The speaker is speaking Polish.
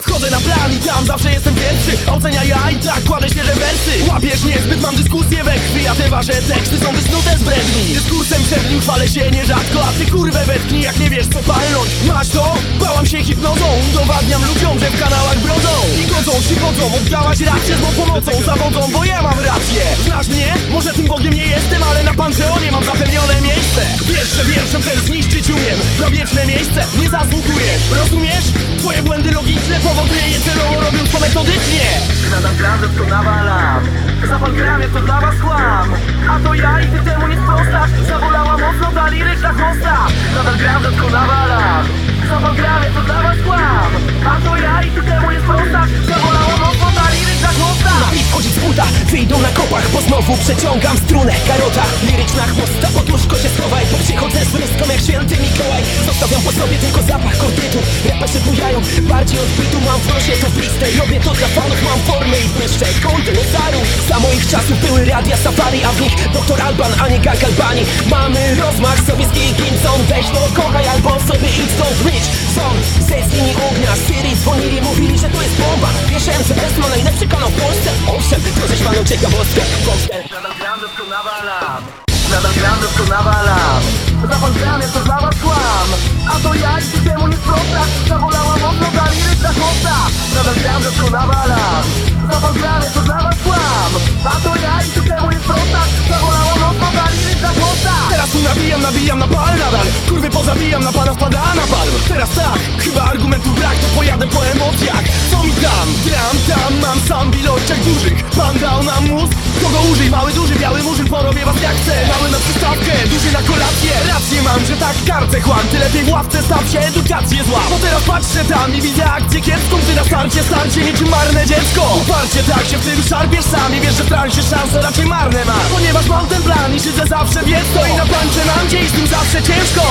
Wchodzę na plan i tam zawsze jestem pierwszy. Ocenia ja i tak kładę świeże wersy. Łapiesz niezbyt, mam dyskusję we krwi A te wasze teksty są wysnute z bredni. Dyskursem przed nim chwalę się nierzadko A ty kurwę wetknij jak nie wiesz co palnąć. Masz to? Bałam się hipnozą. Udowadniam ludziom, że w kanałach brodzą. I godzą, przychodzą, oddawać rację z pomocą Zawodzą, bo ja mam rację. Znasz mnie? Może tym Bogiem nie jestem, ale na Panteonie mam Rozumiesz? Twoje błędy logiczne powoduje je celowo robiąc to metodycznie. Nadal gram, że to nawalam. Zapal gram, jak to dla was kłam. A to ja i ty temu nie sprostasz Zawolała mocno ta liryczna chłosta Nadal gram, to nawalam. Zapal gram, jak to dla was kłam. A to ja i ty temu nie sprostasz Zawolała mocno ta liryczna chłosta I wchodzić z buta, wyjdą na kopach Bo znowu przeciągam strunę. Karota, kordytu Raperzy bujają, bardziej odbytu Mam w nosie to blistę, robię to dla fanów Mam formę i kąty Lozarów Za moich czasów były radia safari A w nich doktor Alban, a nie Gang Albani. Mamy rozmach sobie z Gilkinson Weź no kochaj albo sobie idź stąd. Rich Son, ze linii ognia. Syrii dzwonili, mówili, że to jest bomba. Wiesz, MCS ma najlepszy kanał w Polsce. Owszem, to żeś panu ciekawostkę. Nadal gram, że to nawalam. Nadal gram, że to nawalam. Zapal gram, jak to dla was kłam sprostasz Zawolała mocno ta liryczna chłosta Nadal gram, nawalam. Zapal jak to dla was kłam A to ja i ty temu nie sprostasz Zawolała mocno ta liryczna chłosta Teraz tu nabijam, nabijam na pal nadal. Kurwy pozabijam, na pana spada na palm Teraz tak, chyba argumentu brak To pojadę po emocjach. Co mi tam? Gram tam, mam sam ilościach dużych. Pan dał nam mózg, kogo użyj? Mały, duży, biały porobię was jak chcę Mały na przystawkę, duży na kolację. Rację mam, że tak kartę chłam Ty lepiej w ławce staw się, edukację zła Bo teraz patrzę tam i widzę akcję kiepską Ty na starcie, starcie niczym marne dziecko. Uparcie tak się w tym szarpiesz sam I wiesz, że w transie szanse raczej marne masz Ponieważ mam ten plan i siedzę zawsze wiec To i na plancie nam gdzie i z tym zawsze ciężko